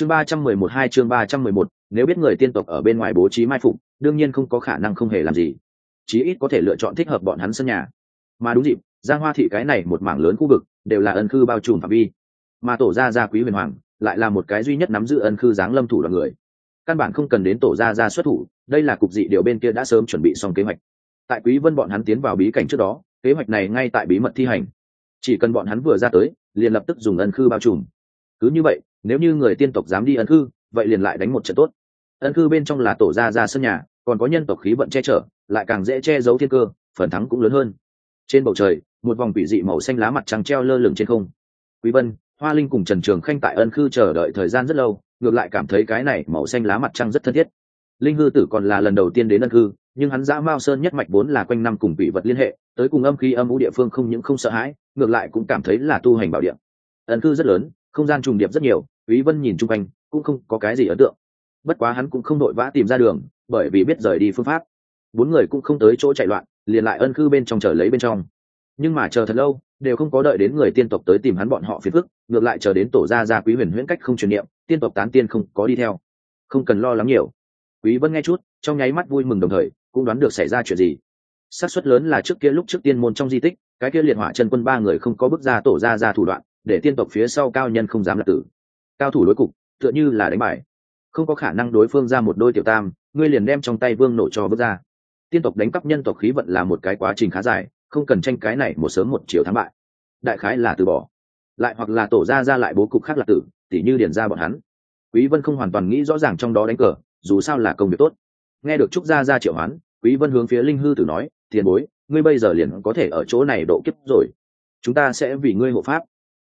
chương ba trăm mười một hai chương ba trăm mười một, nếu biết người tiên tộc ở bên ngoài bố trí mai phục, đương nhiên không có khả năng không hề làm gì. Chí ít có thể lựa chọn thích hợp bọn hắn sân nhà. Mà đúng dịp, giang hoa thị cái này một mảng lớn khu vực, đều là ân khư bao trùm phạm vi. Mà tổ gia gia quý huyền hoàng, lại là một cái duy nhất nắm giữ ân khư giáng lâm thủ đoàn người. Căn bản không cần đến tổ gia gia xuất thủ, đây là cục dị điều bên kia đã sớm chuẩn bị xong kế hoạch. Tại quý vân bọn hắn tiến vào bí cảnh trước đó, kế hoạch này ngay tại bí mật thi hành. Chỉ cần bọn hắn vừa ra tới, liền lập tức dùng ân khư bao trùm. Cứ như vậy nếu như người tiên tộc dám đi ân cư, vậy liền lại đánh một trận tốt. Ân cư bên trong là tổ gia gia sân nhà còn có nhân tộc khí vận che chở lại càng dễ che giấu thiên cơ phần thắng cũng lớn hơn. Trên bầu trời một vòng quỷ dị màu xanh lá mặt trăng treo lơ lửng trên không. Quý vân hoa linh cùng trần trường khanh tại ân khư chờ đợi thời gian rất lâu ngược lại cảm thấy cái này màu xanh lá mặt trăng rất thân thiết. Linh hư tử còn là lần đầu tiên đến ân khư nhưng hắn dã mao sơn nhất mạch vốn là quanh năm cùng quỷ vật liên hệ tới cùng âm khí âm u địa phương không những không sợ hãi ngược lại cũng cảm thấy là tu hành bảo địa. Ân khư rất lớn không gian trùng điệp rất nhiều quý vân nhìn chung quanh, cũng không có cái gì ấn tượng. Bất quá hắn cũng không đội vã tìm ra đường, bởi vì biết rời đi phương pháp. Bốn người cũng không tới chỗ chạy loạn, liền lại ân khư bên trong chờ lấy bên trong. Nhưng mà chờ thật lâu, đều không có đợi đến người tiên tộc tới tìm hắn bọn họ phiền phức, ngược lại chờ đến tổ gia gia quý huyền huyễn cách không truyền niệm, tiên tộc tán tiên không có đi theo. Không cần lo lắng nhiều. Quý vân nghe chút, trong nháy mắt vui mừng đồng thời, cũng đoán được xảy ra chuyện gì. Xác suất lớn là trước kia lúc trước tiên môn trong di tích, cái kia liệt hỏa chân quân ba người không có bước ra tổ ra ra thủ đoạn, để tiên tộc phía sau cao nhân không dám lập tử cao thủ đối cục, tựa như là đánh bài không có khả năng đối phương ra một đôi tiểu tam, ngươi liền đem trong tay vương nổ cho bước ra. Tiên tộc đánh cắp nhân tộc khí vận là một cái quá trình khá dài, không cần tranh cái này một sớm một chiều thắng bại. Đại khái là từ bỏ. Lại hoặc là tổ ra ra lại bố cục khác là tử, tỉ như điền ra bọn hắn. Quý vân không hoàn toàn nghĩ rõ ràng trong đó đánh cờ, dù sao là công việc tốt. Nghe được trúc gia ra triệu hoán, quý vân hướng phía linh hư tử nói, tiền bối, ngươi bây giờ liền có thể ở chỗ này độ kiếp rồi. Chúng ta sẽ vì ngươi hộ pháp.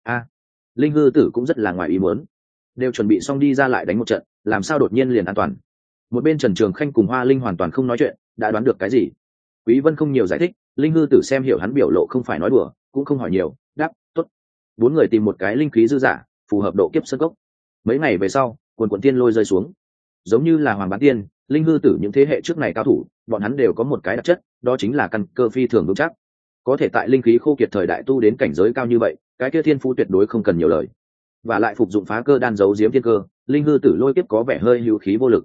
A. Linh hư tử cũng rất là ngoài ý muốn đều chuẩn bị xong đi ra lại đánh một trận, làm sao đột nhiên liền an toàn? Một bên trần trường khanh cùng hoa linh hoàn toàn không nói chuyện, đã đoán được cái gì? Quý vân không nhiều giải thích, linh hư tử xem hiểu hắn biểu lộ không phải nói đùa, cũng không hỏi nhiều, đáp, tốt. Bốn người tìm một cái linh khí dư giả, phù hợp độ kiếp sân gốc mấy ngày về sau, quần quần tiên lôi rơi xuống. Giống như là hoàng bán tiên, linh hư tử những thế hệ trước này cao thủ, bọn hắn đều có một cái đặc chất, đó chính là căn cơ phi thường vững chắc. Có thể tại linh khí khô kiệt thời đại tu đến cảnh giới cao như vậy, cái kia thiên phú tuyệt đối không cần nhiều lời và lại phục dụng phá cơ đan giấu diếm thiên cơ, linh hư tử lôi kiếp có vẻ hơi hữu khí vô lực.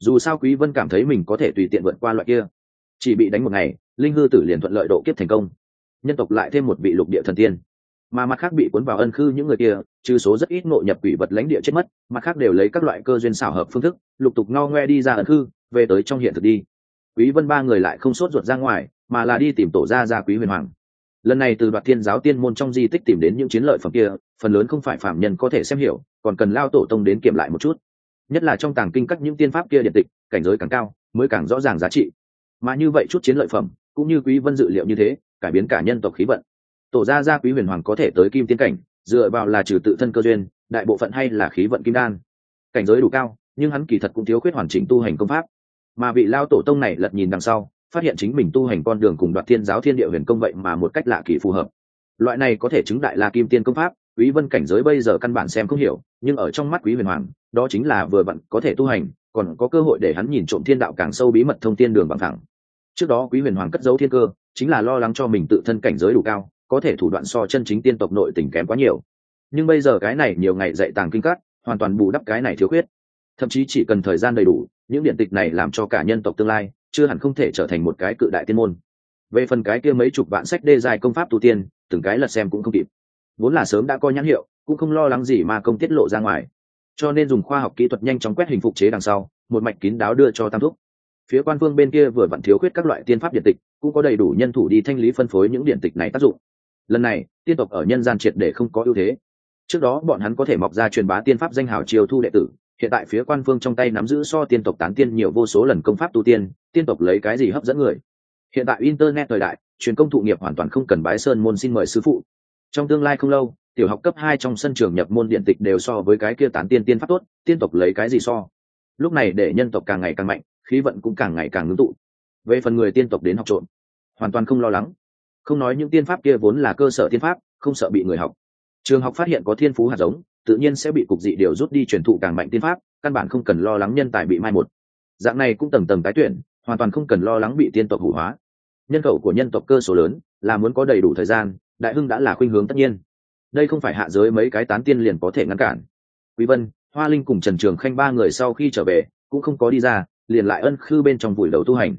Dù sao quý vân cảm thấy mình có thể tùy tiện vượt qua loại kia. Chỉ bị đánh một ngày, linh hư tử liền thuận lợi độ kiếp thành công. Nhân tộc lại thêm một vị lục địa thần tiên. Mà mặt khác bị cuốn vào ân khư những người kia, trừ số rất ít ngộ nhập quỷ vật lãnh địa chết mất, mặt khác đều lấy các loại cơ duyên xảo hợp phương thức, lục tục ngao ngoe đi ra ân khư, về tới trong hiện thực đi. Quý vân ba người lại không sốt ruột ra ngoài, mà là đi tìm tổ gia gia quý huyền hoàng lần này từ đoạt thiên giáo tiên môn trong di tích tìm đến những chiến lợi phẩm kia, phần lớn không phải phạm nhân có thể xem hiểu, còn cần lao tổ tông đến kiểm lại một chút. Nhất là trong tàng kinh các những tiên pháp kia điện tịch, cảnh giới càng cao, mới càng rõ ràng giá trị. Mà như vậy chút chiến lợi phẩm, cũng như quý vân dự liệu như thế, cải biến cả nhân tộc khí vận. Tổ gia gia quý huyền hoàng có thể tới kim tiên cảnh, dựa vào là trừ tự thân cơ duyên, đại bộ phận hay là khí vận kim đan. Cảnh giới đủ cao, nhưng hắn kỳ thật cũng thiếu khuyết hoàn chỉnh tu hành công pháp. Mà vị lao tổ tông này lật nhìn đằng sau phát hiện chính mình tu hành con đường cùng đoạt thiên giáo thiên địa huyền công vậy mà một cách lạ kỳ phù hợp. Loại này có thể chứng đại la kim tiên công pháp, quý vân cảnh giới bây giờ căn bản xem không hiểu, nhưng ở trong mắt quý huyền hoàng, đó chính là vừa vặn có thể tu hành, còn có cơ hội để hắn nhìn trộm thiên đạo càng sâu bí mật thông thiên đường bằng thẳng. Trước đó quý huyền hoàng cất giấu thiên cơ, chính là lo lắng cho mình tự thân cảnh giới đủ cao, có thể thủ đoạn so chân chính tiên tộc nội tình kém quá nhiều. Nhưng bây giờ cái này nhiều ngày dạy tàng kinh cắt hoàn toàn bù đắp cái này thiếu khuyết. Thậm chí chỉ cần thời gian đầy đủ, những điện tịch này làm cho cả nhân tộc tương lai chưa hẳn không thể trở thành một cái cự đại tiên môn. Về phần cái kia mấy chục vạn sách đê dài công pháp tu tiên, từng cái lật xem cũng không kịp. Vốn là sớm đã coi nhãn hiệu, cũng không lo lắng gì mà công tiết lộ ra ngoài. Cho nên dùng khoa học kỹ thuật nhanh chóng quét hình phục chế đằng sau, một mạch kín đáo đưa cho tam thúc. Phía quan phương bên kia vừa vặn thiếu khuyết các loại tiên pháp điện tịch, cũng có đầy đủ nhân thủ đi thanh lý phân phối những điện tịch này tác dụng. Lần này, tiên tộc ở nhân gian triệt để không có ưu thế. Trước đó bọn hắn có thể mọc ra truyền bá tiên pháp danh hào chiêu thu đệ tử, hiện tại phía quan phương trong tay nắm giữ so tiên tộc tán tiên nhiều vô số lần công pháp tu tiên tiên tộc lấy cái gì hấp dẫn người. Hiện tại internet thời đại, truyền công thụ nghiệp hoàn toàn không cần bái sơn môn xin mời sư phụ. Trong tương lai không lâu, tiểu học cấp hai trong sân trường nhập môn điện tịch đều so với cái kia tán tiên tiên pháp tốt, tiên tộc lấy cái gì so. Lúc này để nhân tộc càng ngày càng mạnh, khí vận cũng càng ngày càng ngưng tụ. Về phần người tiên tộc đến học trộm, hoàn toàn không lo lắng. Không nói những tiên pháp kia vốn là cơ sở tiên pháp, không sợ bị người học. Trường học phát hiện có thiên phú hạt giống, tự nhiên sẽ bị cục dị điều rút đi truyền thụ càng mạnh tiên pháp, căn bản không cần lo lắng nhân tài bị mai một. Dạng này cũng tầng tầng tái tuyển hoàn toàn không cần lo lắng bị tiên tộc hủ hóa. Nhân khẩu của nhân tộc cơ số lớn, là muốn có đầy đủ thời gian, đại hưng đã là khuynh hướng tất nhiên. Đây không phải hạ giới mấy cái tán tiên liền có thể ngăn cản. Quý vân, hoa linh cùng trần trường khanh ba người sau khi trở về, cũng không có đi ra, liền lại ân khư bên trong vùi đầu tu hành.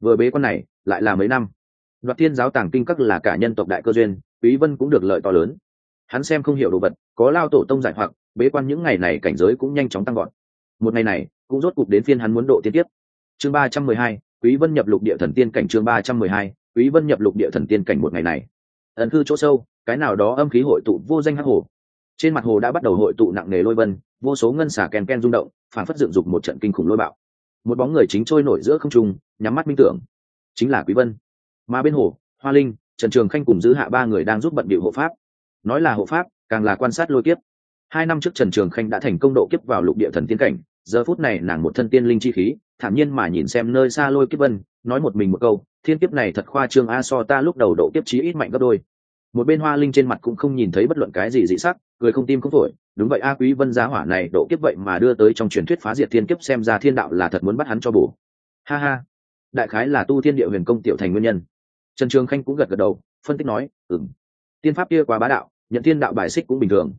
Vừa bế quan này, lại là mấy năm. Đoạt thiên giáo tàng kinh các là cả nhân tộc đại cơ duyên, quý vân cũng được lợi to lớn. Hắn xem không hiểu đồ vật, có lao tổ tông giải hoặc, bế quan những ngày này cảnh giới cũng nhanh chóng tăng gọn một ngày này, cũng rốt cục đến phiên hắn muốn độ tiên tiếp chương ba trăm mười hai, quý vân nhập lục địa thần tiên cảnh chương ba trăm mười hai, quý vân nhập lục địa thần tiên cảnh một ngày này. Ẩn cư chỗ sâu, cái nào đó âm khí hội tụ vô danh hắc hồ. Trên mặt hồ đã bắt đầu hội tụ nặng nề lôi vân, vô số ngân xả ken ken rung động, phản phất dựng dục một trận kinh khủng lôi bạo. Một bóng người chính trôi nổi giữa không trung, nhắm mắt minh tưởng. Chính là quý vân. Mà bên hồ, hoa linh, trần trường khanh cùng giữ hạ ba người đang giúp bận biểu hộ pháp. Nói là hộ pháp, càng là quan sát lôi kiếp. Hai năm trước trần trường khanh đã thành công độ kiếp vào lục địa thần tiên cảnh, giờ phút này nàng một thân tiên linh chi khí thản nhiên mà nhìn xem nơi xa lôi kiếp vân, nói một mình một câu, thiên kiếp này thật khoa trương a, so ta lúc đầu độ kiếp chí ít mạnh gấp đôi. Một bên hoa linh trên mặt cũng không nhìn thấy bất luận cái gì dị sắc, cười không tim không phổi, đúng vậy a, quý vân giá hỏa này độ kiếp vậy mà đưa tới trong truyền thuyết phá diệt thiên kiếp xem ra thiên đạo là thật muốn bắt hắn cho bổ. Ha ha, đại khái là tu thiên địa huyền công tiểu thành nguyên nhân. Trần trường khanh cũng gật gật đầu, phân tích nói, ừm, tiên pháp kia quá bá đạo, nhận thiên đạo bài xích cũng bình thường.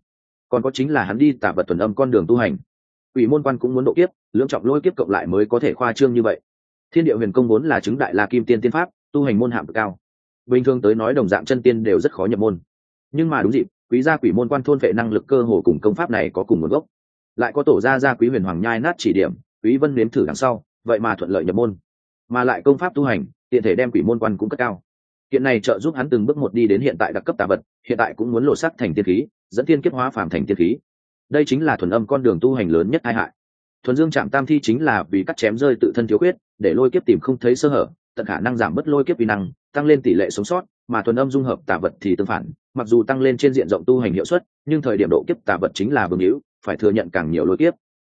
Còn có chính là hắn đi tả vật tuần âm con đường tu hành ủy môn quan cũng muốn độ kiếp, lưỡng trọng lôi kiếp cộng lại mới có thể khoa trương như vậy. Thiên địa huyền công vốn là chứng đại la kim tiên tiên pháp, tu hành môn hạm cao. Bình thường tới nói đồng dạng chân tiên đều rất khó nhập môn. Nhưng mà đúng dịp, quý gia quỷ môn quan thôn vệ năng lực cơ hồ cùng công pháp này có cùng nguồn gốc. Lại có tổ gia gia quý huyền hoàng nhai nát chỉ điểm, quý vân nếm thử đằng sau, vậy mà thuận lợi nhập môn. Mà lại công pháp tu hành, tiện thể đem quỷ môn quan cũng cất cao. Hiện này trợ giúp hắn từng bước một đi đến hiện tại đặc cấp tà vật, hiện tại cũng muốn lộ sắc thành tiên khí, dẫn tiên kiếp hóa phàm thành tiên khí đây chính là thuần âm con đường tu hành lớn nhất tai hại. Thuần dương chạm tam thi chính là vì cắt chém rơi tự thân thiếu khuyết, để lôi kiếp tìm không thấy sơ hở, tận khả năng giảm bớt lôi kiếp vi năng, tăng lên tỷ lệ sống sót, mà thuần âm dung hợp tà vật thì tương phản, mặc dù tăng lên trên diện rộng tu hành hiệu suất, nhưng thời điểm độ kiếp tà vật chính là vương hữu, phải thừa nhận càng nhiều lôi kiếp.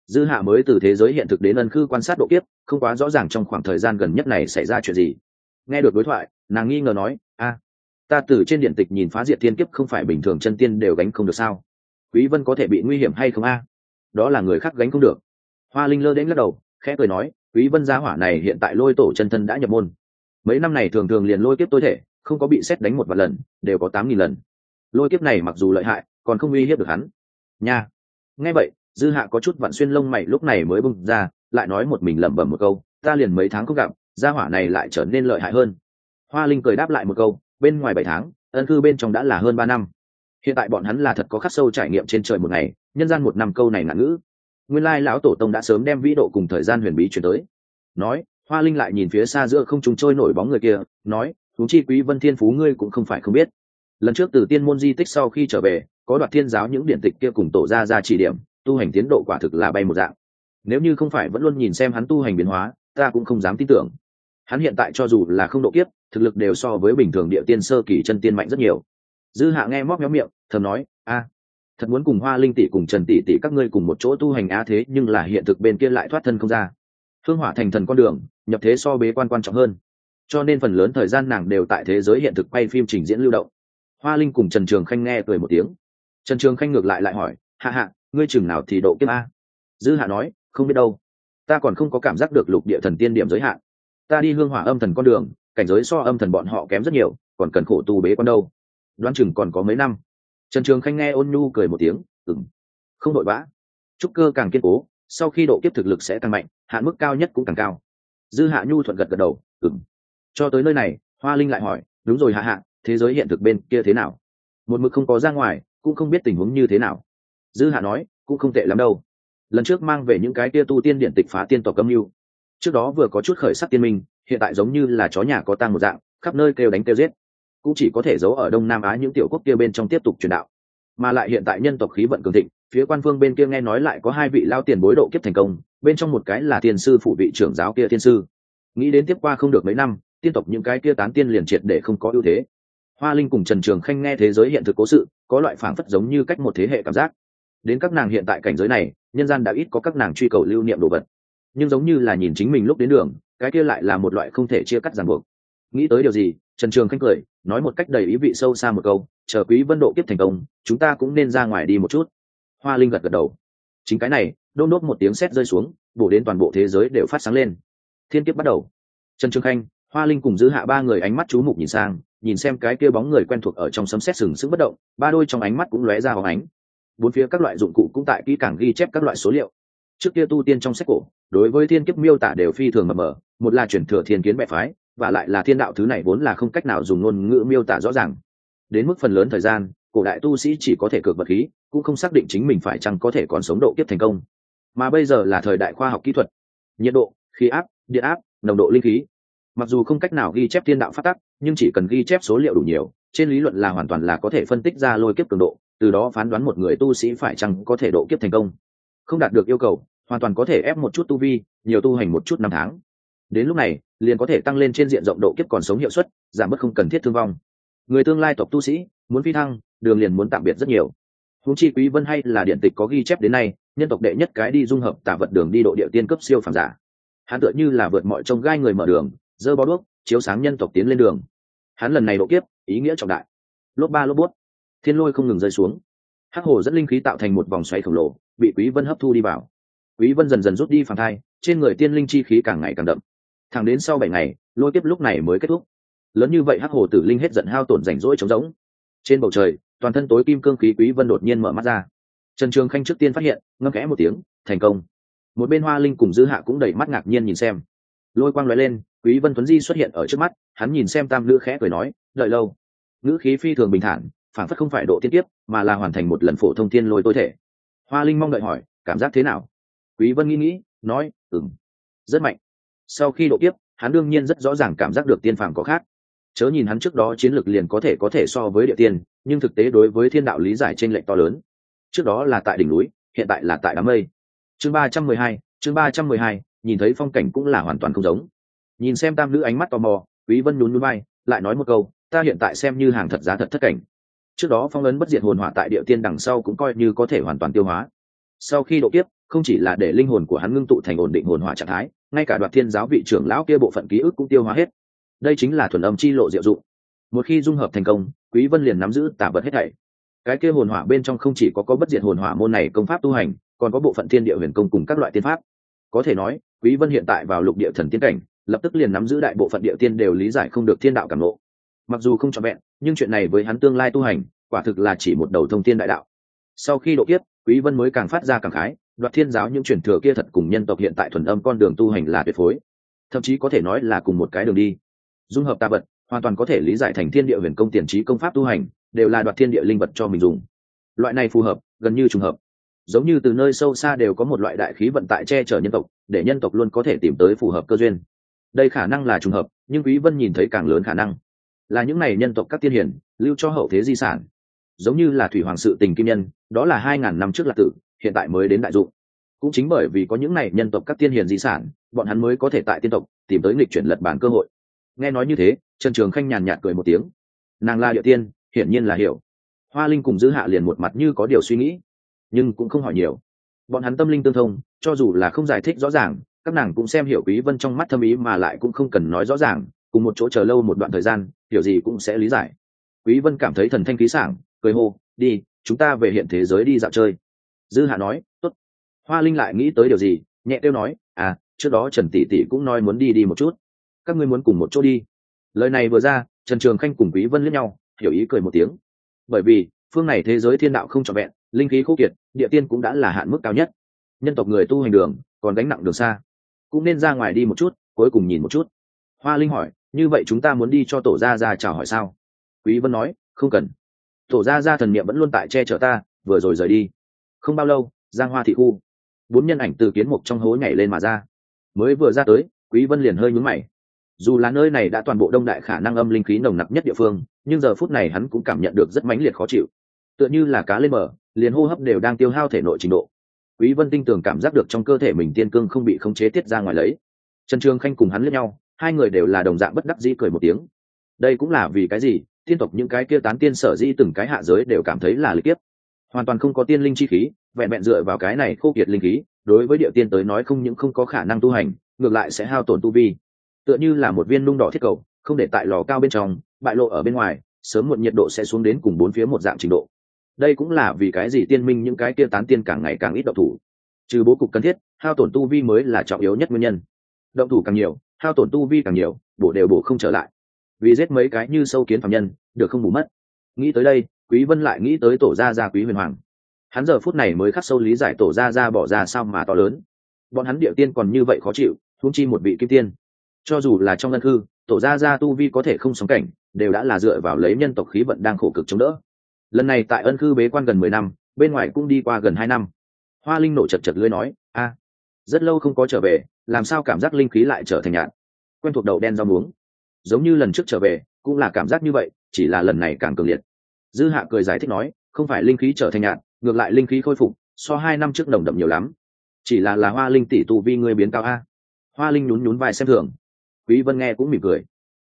Dư hạ mới từ thế giới hiện thực đến ân khư quan sát độ kiếp, không quá rõ ràng trong khoảng thời gian gần nhất này xảy ra chuyện gì. Nghe được đối thoại, nàng nghi ngờ nói, a, ta từ trên điện tịch nhìn phá diệt thiên kiếp không phải bình thường chân tiên đều gánh không được sao? Quý vân có thể bị nguy hiểm hay không a? Đó là người khác gánh không được. Hoa linh lơ đến lắc đầu, khẽ cười nói, quý vân gia hỏa này hiện tại lôi tổ chân thân đã nhập môn. Mấy năm này thường thường liền lôi kiếp tối thể, không có bị xét đánh một vài lần, đều có tám nghìn lần. Lôi kiếp này mặc dù lợi hại, còn không uy hiếp được hắn. Nha. Nghe vậy, dư hạ có chút vặn xuyên lông mày lúc này mới bung ra, lại nói một mình lẩm bẩm một câu, ta liền mấy tháng không gặp, gia hỏa này lại trở nên lợi hại hơn. Hoa linh cười đáp lại một câu, bên ngoài bảy tháng, ân cư bên trong đã là hơn ba năm hiện tại bọn hắn là thật có khắc sâu trải nghiệm trên trời một ngày, nhân gian một năm câu này ngạn ngữ. Nguyên lai lão tổ tông đã sớm đem vĩ độ cùng thời gian huyền bí chuyển tới. Nói, hoa linh lại nhìn phía xa giữa không trùng trôi nổi bóng người kia, nói thú chi quý vân thiên phú ngươi cũng không phải không biết. Lần trước từ tiên môn di tích sau khi trở về, có đoạt thiên giáo những điển tịch kia cùng tổ ra ra chỉ điểm, tu hành tiến độ quả thực là bay một dạng. Nếu như không phải vẫn luôn nhìn xem hắn tu hành biến hóa, ta cũng không dám tin tưởng. Hắn hiện tại cho dù là không độ kiếp, thực lực đều so với bình thường địa tiên sơ kỳ chân tiên mạnh rất nhiều dư hạ nghe móc méo miệng, thầm nói, a, thật muốn cùng hoa linh tỷ cùng trần tỷ tỷ các ngươi cùng một chỗ tu hành á thế, nhưng là hiện thực bên kia lại thoát thân không ra. Hương hỏa thành thần con đường, nhập thế so bế quan quan trọng hơn. Cho nên phần lớn thời gian nàng đều tại thế giới hiện thực quay phim trình diễn lưu động. Hoa linh cùng trần trường khanh nghe cười một tiếng. Trần trường khanh ngược lại lại hỏi, hạ hạ, ngươi chừng nào thì độ kiếp a? Dư hạ nói, không biết đâu. Ta còn không có cảm giác được lục địa thần tiên điểm giới hạn. Ta đi hương hỏa âm thần con đường, cảnh giới so âm thần bọn họ kém rất nhiều, còn cần khổ tu bế con đâu đoán chừng còn có mấy năm. Trần trường khanh nghe ôn nhu cười một tiếng ừng không đội vã trúc cơ càng kiên cố, sau khi độ kiếp thực lực sẽ tăng mạnh, hạn mức cao nhất cũng càng cao. Dư hạ nhu thuận gật gật đầu ừng cho tới nơi này, hoa linh lại hỏi, đúng rồi hạ hạ, thế giới hiện thực bên kia thế nào? Một mực không có ra ngoài, cũng không biết tình huống như thế nào. Dư hạ nói, cũng không tệ lắm đâu. Lần trước mang về những cái tia tu tiên điện tịch phá tiên tộc cấm mưu. Trước đó vừa có chút khởi sắc tiên minh, hiện tại giống như là chó nhà có tang một dạng, khắp nơi kêu đánh kêu giết cũng chỉ có thể giấu ở đông nam á những tiểu quốc kia bên trong tiếp tục truyền đạo. Mà lại hiện tại nhân tộc khí vận cường thịnh, phía quan phương bên kia nghe nói lại có hai vị lao tiền bối độ kiếp thành công, bên trong một cái là tiên sư phụ vị trưởng giáo kia tiên sư. Nghĩ đến tiếp qua không được mấy năm, tiên tộc những cái kia tán tiên liền triệt để không có ưu thế. Hoa linh cùng trần trường khanh nghe thế giới hiện thực cố sự, có loại phảng phất giống như cách một thế hệ cảm giác. Đến các nàng hiện tại cảnh giới này, nhân gian đã ít có các nàng truy cầu lưu niệm đồ vật. Nhưng giống như là nhìn chính mình lúc đến đường, cái kia lại là một loại không thể chia cắt ràng buộc. Nghĩ tới điều gì trần trường khanh cười, nói một cách đầy ý vị sâu xa một câu, chờ quý vân độ kiếp thành công, chúng ta cũng nên ra ngoài đi một chút. Hoa linh gật gật đầu. Chính cái này đôn đốt một tiếng sét rơi xuống, bổ đến toàn bộ thế giới đều phát sáng lên. Thiên kiếp bắt đầu. Trần trường khanh, hoa linh cùng giữ hạ ba người ánh mắt chú mục nhìn sang, nhìn xem cái kia bóng người quen thuộc ở trong sấm sét sừng sững bất động, ba đôi trong ánh mắt cũng lóe ra hóng ánh. Bốn phía các loại dụng cụ cũng tại kỹ càng ghi chép các loại số liệu. Trước kia tu tiên trong sách cổ, đối với thiên kiếp miêu tả đều phi thường mờ mờ, một là chuyển thừa thiên kiến bệ phái và lại là thiên đạo thứ này vốn là không cách nào dùng ngôn ngữ miêu tả rõ ràng. Đến mức phần lớn thời gian, cổ đại tu sĩ chỉ có thể cược vật khí, cũng không xác định chính mình phải chăng có thể còn sống độ kiếp thành công. Mà bây giờ là thời đại khoa học kỹ thuật. Nhiệt độ, khí áp, điện áp, nồng độ linh khí. Mặc dù không cách nào ghi chép thiên đạo phát tắc, nhưng chỉ cần ghi chép số liệu đủ nhiều, trên lý luận là hoàn toàn là có thể phân tích ra lôi kiếp cường độ, từ đó phán đoán một người tu sĩ phải chăng có thể độ kiếp thành công. Không đạt được yêu cầu, hoàn toàn có thể ép một chút tu vi, nhiều tu hành một chút năm tháng đến lúc này, liền có thể tăng lên trên diện rộng độ kiếp còn sống hiệu suất, giảm bớt không cần thiết thương vong. Người tương lai tộc tu sĩ, muốn phi thăng, đường liền muốn tạm biệt rất nhiều. Húng chi quý vân hay là điện tịch có ghi chép đến nay, nhân tộc đệ nhất cái đi dung hợp tả vật đường đi độ địa tiên cấp siêu phàm giả. Hắn tựa như là vượt mọi trông gai người mở đường, dơ bó đuốc, chiếu sáng nhân tộc tiến lên đường. Hắn lần này độ kiếp, ý nghĩa trọng đại. Lốp ba lốp bút. Thiên lôi không ngừng rơi xuống. Hắc hồ dẫn linh khí tạo thành một vòng xoáy khổng lồ, bị quý vân hấp thu đi vào. Quý vân dần dần rút đi phản thai, trên người tiên linh chi khí càng ngày càng đậm thẳng đến sau bảy ngày, lôi kiếp lúc này mới kết thúc. Lớn như vậy hắc hồ tử linh hết giận hao tổn rảnh rỗi trống rỗng. Trên bầu trời, toàn thân tối kim cương khí quý vân đột nhiên mở mắt ra. Trần trường khanh trước tiên phát hiện, ngâm kẽ một tiếng, thành công. Một bên hoa linh cùng dư hạ cũng đầy mắt ngạc nhiên nhìn xem. Lôi quang lóe lên, quý vân tuấn di xuất hiện ở trước mắt, hắn nhìn xem tam nữ khẽ cười nói, đợi lâu. Ngữ khí phi thường bình thản, phản phất không phải độ tiên tiếp mà là hoàn thành một lần phổ thông tiên lôi tối thể. Hoa linh mong đợi hỏi, cảm giác thế nào? Quý vân nghĩ nghĩ, nói, ừm, rất mạnh sau khi độ tiếp hắn đương nhiên rất rõ ràng cảm giác được tiên phàm có khác. Chớ nhìn hắn trước đó chiến lược liền có thể có thể so với địa tiên, nhưng thực tế đối với thiên đạo lý giải trên lệch to lớn. Trước đó là tại đỉnh núi, hiện tại là tại đám mây. Chương ba trăm mười hai, chương ba trăm mười hai, nhìn thấy phong cảnh cũng là hoàn toàn không giống. Nhìn xem tam nữ ánh mắt tò mò, quý vân nhún núi bay lại nói một câu, ta hiện tại xem như hàng thật giá thật thất cảnh. Trước đó phong ấn bất diệt hồn hỏa tại địa tiên đằng sau cũng coi như có thể hoàn toàn tiêu hóa. Sau khi độ kiếp, không chỉ là để linh hồn của hắn ngưng tụ thành ổn định hồn hỏa trạng thái ngay cả đoạt thiên giáo vị trưởng lão kia bộ phận ký ức cũng tiêu hóa hết. Đây chính là thuần âm chi lộ diệu dụng. Một khi dung hợp thành công, quý vân liền nắm giữ tả vật hết thảy. Cái kia hồn hỏa bên trong không chỉ có có bất diệt hồn hỏa môn này công pháp tu hành, còn có bộ phận thiên địa huyền công cùng các loại tiên pháp. Có thể nói, quý vân hiện tại vào lục địa thần tiên cảnh, lập tức liền nắm giữ đại bộ phận địa tiên đều lý giải không được thiên đạo cảm ngộ. Mặc dù không cho vẹn, nhưng chuyện này với hắn tương lai tu hành, quả thực là chỉ một đầu thông thiên đại đạo. Sau khi độ kiếp, quý vân mới càng phát ra càng khái đoạt thiên giáo những truyền thừa kia thật cùng nhân tộc hiện tại thuần âm con đường tu hành là tuyệt phối. Thậm chí có thể nói là cùng một cái đường đi. Dung hợp ta vật, hoàn toàn có thể lý giải thành thiên địa huyền công tiền trí công pháp tu hành, đều là đoạt thiên địa linh vật cho mình dùng. Loại này phù hợp, gần như trùng hợp. Giống như từ nơi sâu xa đều có một loại đại khí vận tại che chở nhân tộc, để nhân tộc luôn có thể tìm tới phù hợp cơ duyên. Đây khả năng là trùng hợp, nhưng quý vân nhìn thấy càng lớn khả năng. Là những này nhân tộc các tiên hiển lưu cho hậu thế di sản. Giống như là thủy hoàng sự tình kim nhân, đó là hai ngàn năm trước là tử hiện tại mới đến đại dụng. Cũng chính bởi vì có những này nhân tộc các tiên hiền di sản, bọn hắn mới có thể tại tiên tộc tìm tới nghịch chuyển lật bản cơ hội. Nghe nói như thế, trần trường khanh nhàn nhạt cười một tiếng. Nàng la địa tiên, hiển nhiên là hiểu. Hoa linh cùng giữ hạ liền một mặt như có điều suy nghĩ, nhưng cũng không hỏi nhiều. Bọn hắn tâm linh tương thông, cho dù là không giải thích rõ ràng, các nàng cũng xem hiểu quý vân trong mắt thâm ý mà lại cũng không cần nói rõ ràng, cùng một chỗ chờ lâu một đoạn thời gian, hiểu gì cũng sẽ lý giải. Quý vân cảm thấy thần thanh khí sảng, cười hô, đi, chúng ta về hiện thế giới đi dạo chơi dư hạ nói, tốt. Hoa linh lại nghĩ tới điều gì, nhẹ tiêu nói à trước đó trần tỷ tỷ cũng nói muốn đi đi một chút. Các ngươi muốn cùng một chỗ đi. Lời này vừa ra, trần trường khanh cùng quý vân lẫn nhau, hiểu ý cười một tiếng. Bởi vì, phương này thế giới thiên đạo không trọn vẹn, linh khí khô kiệt, địa tiên cũng đã là hạn mức cao nhất. Nhân tộc người tu hành đường, còn gánh nặng đường xa. Cũng nên ra ngoài đi một chút, cuối cùng nhìn một chút. Hoa linh hỏi, như vậy chúng ta muốn đi cho tổ gia ra chào hỏi sao? Quý vân nói, không cần. Tổ gia ra thần niệm vẫn luôn tại che chở ta, vừa rồi rời đi không bao lâu, giang hoa thị khu, bốn nhân ảnh từ kiến mục trong hố nhảy lên mà ra. Mới vừa ra tới, quý vân liền hơi nhướng mày. Dù là nơi này đã toàn bộ đông đại khả năng âm linh khí nồng nặc nhất địa phương, nhưng giờ phút này hắn cũng cảm nhận được rất mãnh liệt khó chịu. Tựa như là cá lên mở liền hô hấp đều đang tiêu hao thể nội trình độ. Quý vân tinh tường cảm giác được trong cơ thể mình tiên cương không bị khống chế tiết ra ngoài lấy. Trần trường khanh cùng hắn lẫn nhau, hai người đều là đồng dạng bất đắc dĩ cười một tiếng. Đây cũng là vì cái gì? Tiên tộc những cái kia tán tiên sở di từng cái hạ giới đều cảm thấy là lịch tiếp hoàn toàn không có tiên linh chi khí, vẹn vẹn dựa vào cái này khô kiệt linh khí, đối với địa tiên tới nói không những không có khả năng tu hành, ngược lại sẽ hao tổn tu vi. Tựa như là một viên nung đỏ thiết cầu, không để tại lò cao bên trong, bại lộ ở bên ngoài, sớm muộn nhiệt độ sẽ xuống đến cùng bốn phía một dạng trình độ. Đây cũng là vì cái gì tiên minh những cái kia tán tiên càng ngày càng ít động thủ. Trừ bố cục cần thiết, hao tổn tu vi mới là trọng yếu nhất nguyên nhân. Động thủ càng nhiều, hao tổn tu vi càng nhiều, bổ đều bổ không trở lại. Vì giết mấy cái như sâu kiến phạm nhân, được không bù mất. Nghĩ tới đây quý vân lại nghĩ tới tổ gia gia quý huyền hoàng. Hắn giờ phút này mới khắc sâu lý giải tổ gia gia bỏ ra sao mà to lớn. Bọn hắn địa tiên còn như vậy khó chịu thúng chi một vị kim tiên. Cho dù là trong ngân hư tổ gia gia tu vi có thể không sống cảnh, đều đã là dựa vào lấy nhân tộc khí vận đang khổ cực chống đỡ. Lần này tại ân khư bế quan gần mười năm, bên ngoài cũng đi qua gần hai năm. Hoa linh nổ chật chật lưới nói, a, rất lâu không có trở về, làm sao cảm giác linh khí lại trở thành nhạt quen thuộc đầu đen rau muống. Giống như lần trước trở về, cũng là cảm giác như vậy, chỉ là lần này càng cường liệt dư hạ cười giải thích nói, không phải linh khí trở thành nhạt ngược lại linh khí khôi phục, so hai năm trước nồng đậm nhiều lắm. Chỉ là là hoa linh tỷ tu vi ngươi biến cao a. Hoa linh nhún nhún vai xem thường. Quý vân nghe cũng mỉm cười.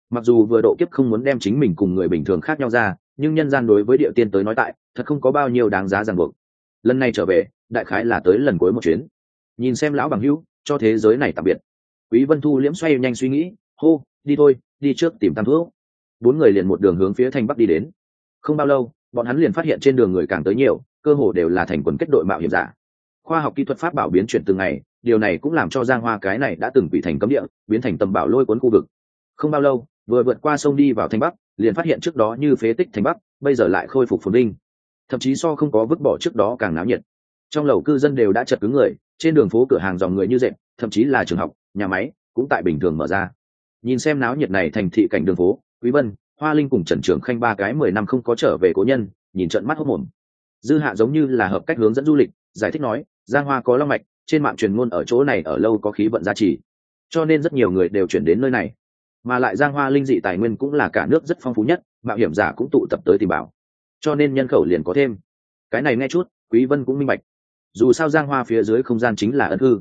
Mặc dù vừa độ kiếp không muốn đem chính mình cùng người bình thường khác nhau ra, nhưng nhân gian đối với địa tiên tới nói tại, thật không có bao nhiêu đáng giá ràng buộc. Lần này trở về, đại khái là tới lần cuối một chuyến. Nhìn xem lão bằng hữu, cho thế giới này tạm biệt. Quý vân thu liễm xoay nhanh suy nghĩ, hô, đi thôi, đi trước tìm tam thuốc bốn người liền một đường hướng phía thành bắc đi đến không bao lâu, bọn hắn liền phát hiện trên đường người càng tới nhiều, cơ hồ đều là thành quần kết đội mạo hiểm giả. Khoa học kỹ thuật pháp bảo biến chuyển từng ngày, điều này cũng làm cho giang hoa cái này đã từng bị thành cấm địa, biến thành tầm bảo lôi cuốn khu vực. Không bao lâu, vừa vượt qua sông đi vào thanh bắc, liền phát hiện trước đó như phế tích thanh bắc, bây giờ lại khôi phục phồn vinh. Thậm chí so không có vứt bỏ trước đó càng náo nhiệt. Trong lầu cư dân đều đã chật cứng người, trên đường phố cửa hàng dòng người như dệt, thậm chí là trường học, nhà máy, cũng tại bình thường mở ra. Nhìn xem náo nhiệt này thành thị cảnh đường phố, quý vân hoa linh cùng trần trường khanh ba cái mười năm không có trở về cố nhân, nhìn trận mắt hốc mồm dư hạ giống như là hợp cách hướng dẫn du lịch, giải thích nói giang hoa có long mạch, trên mạng truyền ngôn ở chỗ này ở lâu có khí vận gia trì, cho nên rất nhiều người đều chuyển đến nơi này. Mà lại giang hoa linh dị tài nguyên cũng là cả nước rất phong phú nhất, mạo hiểm giả cũng tụ tập tới tìm bảo. Cho nên nhân khẩu liền có thêm. Cái này nghe chút, quý vân cũng minh bạch. Dù sao giang hoa phía dưới không gian chính là ân hư.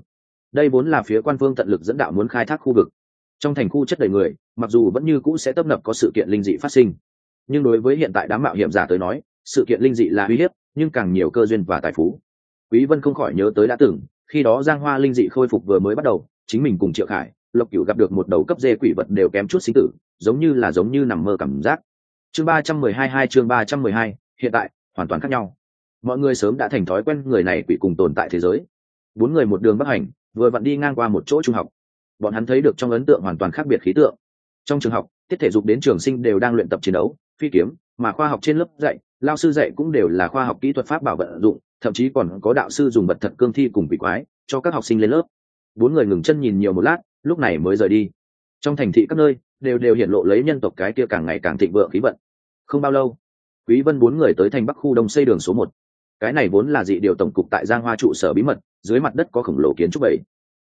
Đây vốn là phía quan phương tận lực dẫn đạo muốn khai thác khu vực trong thành khu chất đầy người, mặc dù vẫn như cũ sẽ tấp nập có sự kiện linh dị phát sinh, nhưng đối với hiện tại đám mạo hiểm giả tới nói, sự kiện linh dị là uy hiếp, nhưng càng nhiều cơ duyên và tài phú. Quý vân không khỏi nhớ tới đã từng, khi đó giang hoa linh dị khôi phục vừa mới bắt đầu, chính mình cùng triệu khải, lộc cửu gặp được một đầu cấp dê quỷ vật đều kém chút sinh tử, giống như là giống như nằm mơ cảm giác. Chương ba trăm mười hai hai, chương ba trăm mười hai, hiện tại, hoàn toàn khác nhau. Mọi người sớm đã thành thói quen người này quỷ cùng tồn tại thế giới. Bốn người một đường bắc hành, vừa vặn đi ngang qua một chỗ trung học bọn hắn thấy được trong ấn tượng hoàn toàn khác biệt khí tượng. Trong trường học, tiết thể dục đến trường sinh đều đang luyện tập chiến đấu, phi kiếm, mà khoa học trên lớp dạy, lao sư dạy cũng đều là khoa học kỹ thuật pháp bảo vận dụng, thậm chí còn có đạo sư dùng bật thật cương thi cùng quỷ quái cho các học sinh lên lớp. Bốn người ngừng chân nhìn nhiều một lát, lúc này mới rời đi. Trong thành thị các nơi, đều đều hiện lộ lấy nhân tộc cái kia càng ngày càng thịnh vượng khí vận. Không bao lâu, quý vân bốn người tới thành bắc khu đông xây đường số một. Cái này vốn là dị điều tổng cục tại giang hoa trụ sở bí mật, dưới mặt đất có khổng lồ kiến trúc bảy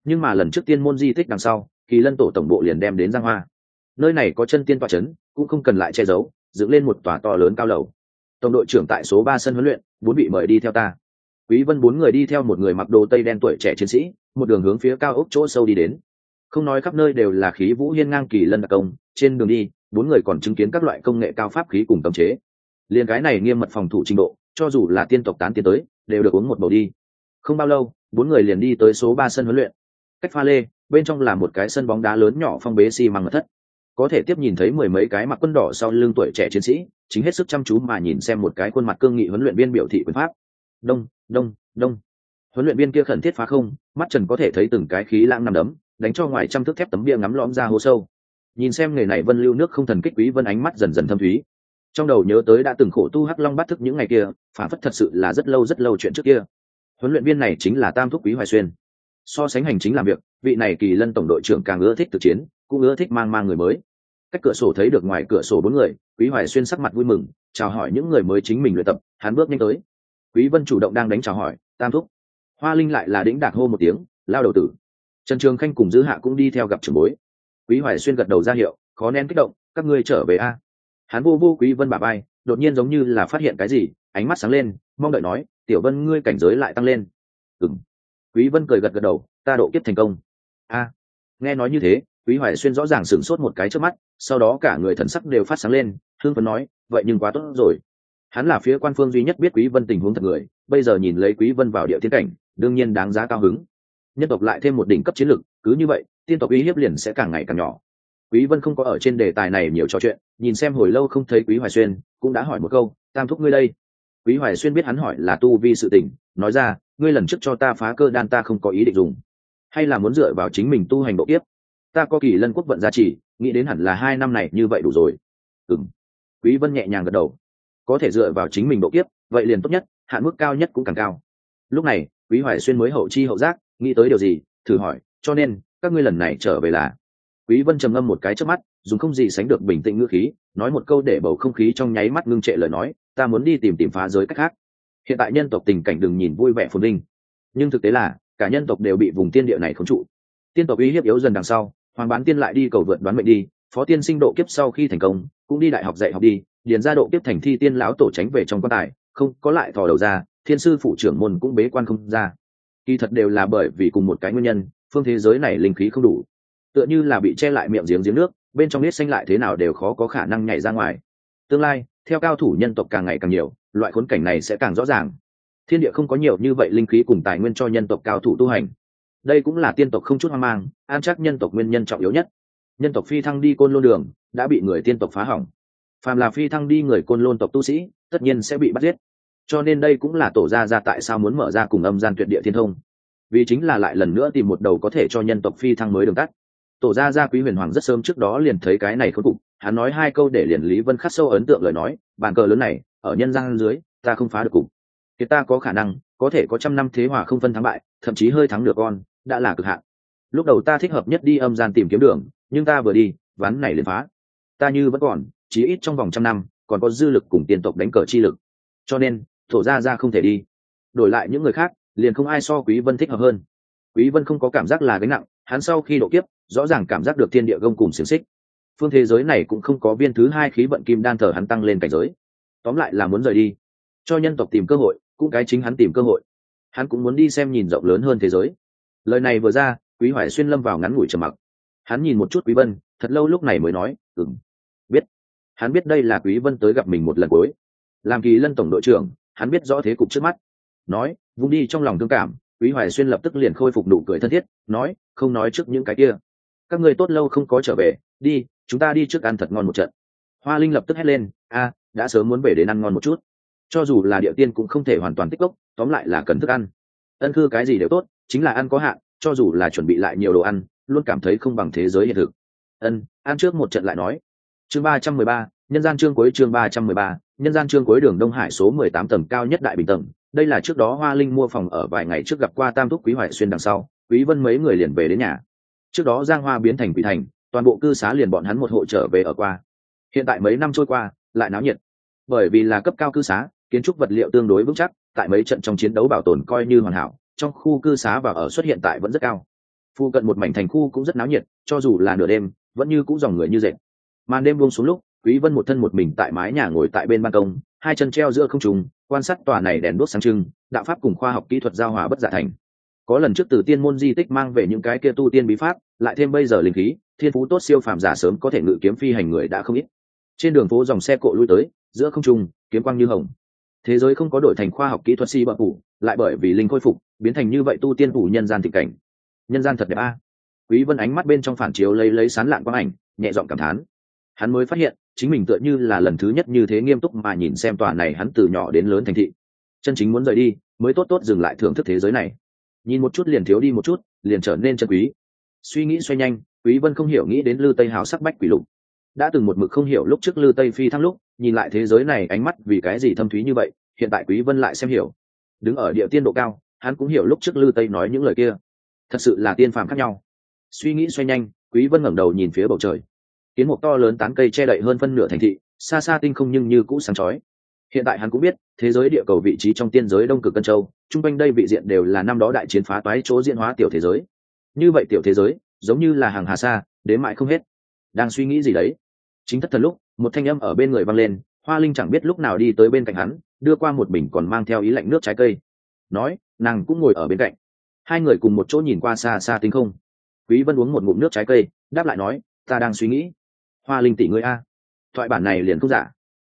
nhưng mà lần trước tiên môn di tích đằng sau, kỳ lân tổ tổng bộ liền đem đến giang hoa. Nơi này có chân tiên tọa chấn, cũng không cần lại che giấu, dựng lên một tòa to lớn cao lầu. Tổng đội trưởng tại số ba sân huấn luyện, bốn bị mời đi theo ta. Quý vân bốn người đi theo một người mặc đồ tây đen tuổi trẻ chiến sĩ, một đường hướng phía cao ốc chỗ sâu đi đến. Không nói khắp nơi đều là khí vũ hiên ngang kỳ lân đặc công, trên đường đi, bốn người còn chứng kiến các loại công nghệ cao pháp khí cùng cấm chế. Liền cái này nghiêm mật phòng thủ trình độ, cho dù là tiên tộc tán tiến tới, đều được uống một bầu đi. Không bao lâu, bốn người liền đi tới số ba sân huấn luyện cách pha lê, bên trong là một cái sân bóng đá lớn nhỏ phong bế xi măng mật thất. Có thể tiếp nhìn thấy mười mấy cái mặc quân đỏ sau lưng tuổi trẻ chiến sĩ, chính hết sức chăm chú mà nhìn xem một cái khuôn mặt cương nghị huấn luyện viên biểu thị quyền pháp. Đông đông đông. Huấn luyện viên kia khẩn thiết phá không, mắt trần có thể thấy từng cái khí lãng nằm đấm, đánh cho ngoài trăm thước thép tấm bia ngắm lõm ra hố sâu. Nhìn xem người này vân lưu nước không thần kích quý vân ánh mắt dần dần thâm thúy. Trong đầu nhớ tới đã từng khổ tu hắc long bắt thức những ngày kia, phản phất thật sự là rất lâu rất lâu chuyện trước kia. Huấn luyện viên này chính là tam thúc quý hoài xuyên so sánh hành chính làm việc, vị này kỳ lân tổng đội trưởng càng ưa thích thực chiến, cũng ưa thích mang mang người mới. Cách cửa sổ thấy được ngoài cửa sổ bốn người, quý hoài xuyên sắc mặt vui mừng, chào hỏi những người mới chính mình luyện tập, hắn bước nhanh tới. Quý vân chủ động đang đánh chào hỏi, tam thúc. Hoa linh lại là đĩnh đạc hô một tiếng, lao đầu tử. Trần trường khanh cùng dư hạ cũng đi theo gặp trưởng bối. Quý hoài xuyên gật đầu ra hiệu, khó nén kích động, các ngươi trở về a. Hắn vô vô quý vân bà bay đột nhiên giống như là phát hiện cái gì, ánh mắt sáng lên, mong đợi nói, tiểu vân, ngươi cảnh giới lại tăng lên. Ừng quý vân cười gật gật đầu, ta độ kiếp thành công. A, nghe nói như thế, quý hoài xuyên rõ ràng sửng sốt một cái trước mắt, sau đó cả người thần sắc đều phát sáng lên hương phấn nói, vậy nhưng quá tốt rồi. Hắn là phía quan phương duy nhất biết quý vân tình huống thật người, bây giờ nhìn lấy quý vân vào địa thiên cảnh, đương nhiên đáng giá cao hứng. Nhân tộc lại thêm một đỉnh cấp chiến lực, cứ như vậy, tiên tộc uy hiếp liền sẽ càng ngày càng nhỏ. Quý vân không có ở trên đề tài này nhiều trò chuyện, nhìn xem hồi lâu không thấy quý hoài xuyên, cũng đã hỏi một câu, tam thúc ngươi đây? Quý hoài xuyên biết hắn hỏi là tu vi sự tình, nói ra ngươi lần trước cho ta phá cơ đan ta không có ý định dùng. Hay là muốn dựa vào chính mình tu hành độ kiếp? Ta có kỳ lân quốc vận gia trì, nghĩ đến hẳn là hai năm này như vậy đủ rồi. Ừm. Quý vân nhẹ nhàng gật đầu. Có thể dựa vào chính mình độ kiếp, vậy liền tốt nhất, hạn mức cao nhất cũng càng cao. Lúc này, quý hoài xuyên mới hậu chi hậu giác, nghĩ tới điều gì, thử hỏi, cho nên, các ngươi lần này trở về là? Quý vân trầm ngâm một cái trước mắt, dùng không gì sánh được bình tĩnh ngữ khí, nói một câu để bầu không khí trong nháy mắt ngưng trệ lời nói, ta muốn đi tìm tìm phá giới cách khác hiện tại nhân tộc tình cảnh đừng nhìn vui vẻ phồn vinh. Nhưng thực tế là, cả nhân tộc đều bị vùng tiên địa này khống trụ. Tiên tộc uy hiếp yếu dần đằng sau, hoàng bán tiên lại đi cầu vượt đoán mệnh đi, phó tiên sinh độ kiếp sau khi thành công, cũng đi đại học dạy học đi, điền ra độ kiếp thành thi tiên lão tổ tránh về trong quan tài, không, có lại thò đầu ra, thiên sư phụ trưởng môn cũng bế quan không ra. Kỳ thật đều là bởi vì cùng một cái nguyên nhân, phương thế giới này linh khí không đủ. Tựa như là bị che lại miệng giếng giếng nước, bên trong nết xanh lại thế nào đều khó có khả năng nhảy ra ngoài. Tương lai, theo cao thủ nhân tộc càng ngày càng nhiều loại khốn cảnh này sẽ càng rõ ràng. Thiên địa không có nhiều như vậy linh khí cùng tài nguyên cho nhân tộc cao thủ tu hành. Đây cũng là tiên tộc không chút hoang mang, an chắc nhân tộc nguyên nhân trọng yếu nhất. Nhân tộc phi thăng đi côn lôn đường, đã bị người tiên tộc phá hỏng. Phàm là phi thăng đi người côn lôn tộc tu sĩ, tất nhiên sẽ bị bắt giết. Cho nên đây cũng là tổ gia ra tại sao muốn mở ra cùng âm gian tuyệt địa thiên thông. Vì chính là lại lần nữa tìm một đầu có thể cho nhân tộc phi thăng mới đường tắt. Tổ gia gia quý huyền hoàng rất sớm trước đó liền thấy cái này khốn cục, hắn nói hai câu để liền lý vân khắc sâu ấn tượng lời nói, bàn cờ lớn này ở nhân gian dưới, ta không phá được cục thì ta có khả năng, có thể có trăm năm thế hòa không phân thắng bại, thậm chí hơi thắng được con, đã là cực hạn. Lúc đầu ta thích hợp nhất đi âm gian tìm kiếm đường, nhưng ta vừa đi, ván này liền phá. Ta như vẫn còn chí ít trong vòng trăm năm, còn có dư lực cùng tiền tộc đánh cờ chi lực. Cho nên, thổ ra ra không thể đi. Đổi lại những người khác, liền không ai so quý vân thích hợp hơn. Quý vân không có cảm giác là gánh nặng, hắn sau khi độ kiếp, rõ ràng cảm giác được thiên địa gông cùng xiềng xích. Phương thế giới này cũng không có viên thứ hai khí vận kim đan thờ hắn tăng lên cảnh giới tóm lại là muốn rời đi. Cho nhân tộc tìm cơ hội, cũng cái chính hắn tìm cơ hội. Hắn cũng muốn đi xem nhìn rộng lớn hơn thế giới. Lời này vừa ra, quý hoài xuyên lâm vào ngắn ngủi trầm mặc. Hắn nhìn một chút quý vân, thật lâu lúc này mới nói, ừm, biết. Hắn biết đây là quý vân tới gặp mình một lần cuối. Làm kỳ lân tổng đội trưởng, hắn biết rõ thế cục trước mắt. Nói, vung đi trong lòng thương cảm, quý hoài xuyên lập tức liền khôi phục nụ cười thân thiết, nói, không nói trước những cái kia. Các người tốt lâu không có trở về, đi, chúng ta đi trước ăn thật ngon một trận. Hoa linh lập tức hét lên, a đã sớm muốn về đến ăn ngon một chút. Cho dù là địa tiên cũng không thể hoàn toàn tích cốc, tóm lại là cần thức ăn. Ân cư cái gì đều tốt, chính là ăn có hạn, cho dù là chuẩn bị lại nhiều đồ ăn, luôn cảm thấy không bằng thế giới hiện thực. Ân, ăn trước một trận lại nói. Chương ba trăm mười ba, nhân gian chương cuối chương ba trăm mười ba, nhân gian chương cuối đường đông hải số mười tám tầng cao nhất đại bình tầng. Đây là trước đó hoa linh mua phòng ở vài ngày trước gặp qua tam thúc quý hoài xuyên đằng sau, quý vân mấy người liền về đến nhà. Trước đó giang hoa biến thành quỷ thành, toàn bộ cư xá liền bọn hắn một hộ trở về ở qua. Hiện tại mấy năm trôi qua, lại náo nhiệt bởi vì là cấp cao cư xá, kiến trúc vật liệu tương đối vững chắc, tại mấy trận trong chiến đấu bảo tồn coi như hoàn hảo, trong khu cư xá và ở xuất hiện tại vẫn rất cao. Phu cận một mảnh thành khu cũng rất náo nhiệt, cho dù là nửa đêm, vẫn như cũng dòng người như dệt. Màn đêm buông xuống lúc, quý vân một thân một mình tại mái nhà ngồi tại bên ban công, hai chân treo giữa không trung, quan sát tòa này đèn đuốc sáng trưng, đạo pháp cùng khoa học kỹ thuật giao hòa bất giả thành. Có lần trước từ tiên môn di tích mang về những cái kia tu tiên bí pháp, lại thêm bây giờ linh khí, thiên phú tốt siêu phàm giả sớm có thể ngự kiếm phi hành người đã không ít trên đường phố dòng xe cộ lui tới, giữa không trung, kiếm quang như hồng. Thế giới không có đổi thành khoa học kỹ thuật si bậc phủ, lại bởi vì linh khôi phục, biến thành như vậy tu tiên phủ nhân gian thị cảnh. Nhân gian thật đẹp a. À? Quý vân ánh mắt bên trong phản chiếu lấy lấy sán lạn quang ảnh, nhẹ giọng cảm thán. Hắn mới phát hiện, chính mình tựa như là lần thứ nhất như thế nghiêm túc mà nhìn xem tòa này hắn từ nhỏ đến lớn thành thị. Chân chính muốn rời đi, mới tốt tốt dừng lại thưởng thức thế giới này. Nhìn một chút liền thiếu đi một chút, liền trở nên chân quý. Suy nghĩ xoay nhanh, quý vân không hiểu nghĩ đến lư tây hào sắc bách quỷ lục đã từng một mực không hiểu lúc trước lư tây phi thăng lúc, nhìn lại thế giới này ánh mắt vì cái gì thâm thúy như vậy, hiện tại quý vân lại xem hiểu. Đứng ở địa tiên độ cao, hắn cũng hiểu lúc trước lư tây nói những lời kia. Thật sự là tiên phàm khác nhau. Suy nghĩ xoay nhanh, quý vân ngẩng đầu nhìn phía bầu trời. Kiến một to lớn tán cây che đậy hơn phân nửa thành thị, xa xa tinh không nhưng như cũ sáng chói. Hiện tại hắn cũng biết, thế giới địa cầu vị trí trong tiên giới đông cực cân châu, chung quanh đây vị diện đều là năm đó đại chiến phá toái chỗ diễn hóa tiểu thế giới. Như vậy tiểu thế giới, giống như là hàng hà xa, đến mãi không hết. Đang suy nghĩ gì đấy? Chính thất thần lúc, một thanh âm ở bên người vang lên, hoa linh chẳng biết lúc nào đi tới bên cạnh hắn, đưa qua một bình còn mang theo ý lạnh nước trái cây. Nói, nàng cũng ngồi ở bên cạnh. Hai người cùng một chỗ nhìn qua xa xa tinh không. Quý vân uống một ngụm nước trái cây, đáp lại nói, ta đang suy nghĩ. Hoa linh tỷ ngươi a. Thoại bản này liền không giả.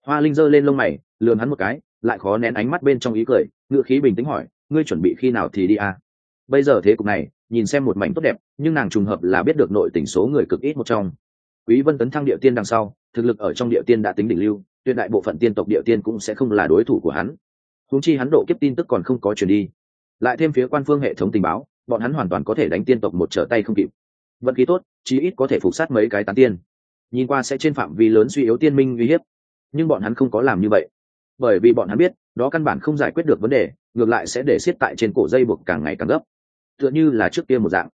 Hoa linh giơ lên lông mày, lườm hắn một cái, lại khó nén ánh mắt bên trong ý cười, ngựa khí bình tĩnh hỏi, ngươi chuẩn bị khi nào thì đi a? Bây giờ thế cục này, nhìn xem một mảnh tốt đẹp, nhưng nàng trùng hợp là biết được nội tình số người cực ít một trong quý vân tấn thăng địa tiên đằng sau, thực lực ở trong địa tiên đã tính đỉnh lưu, tuyệt đại bộ phận tiên tộc địa tiên cũng sẽ không là đối thủ của hắn. Huống chi hắn độ kiếp tin tức còn không có truyền đi. Lại thêm phía quan phương hệ thống tình báo, bọn hắn hoàn toàn có thể đánh tiên tộc một trở tay không kịp. Vận khí tốt, chí ít có thể phục sát mấy cái tán tiên. Nhìn qua sẽ trên phạm vi lớn suy yếu tiên minh uy hiếp, nhưng bọn hắn không có làm như vậy. Bởi vì bọn hắn biết, đó căn bản không giải quyết được vấn đề, ngược lại sẽ để xiết tại trên cổ dây buộc càng ngày càng gấp. Tựa như là trước kia một dạng